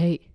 meditate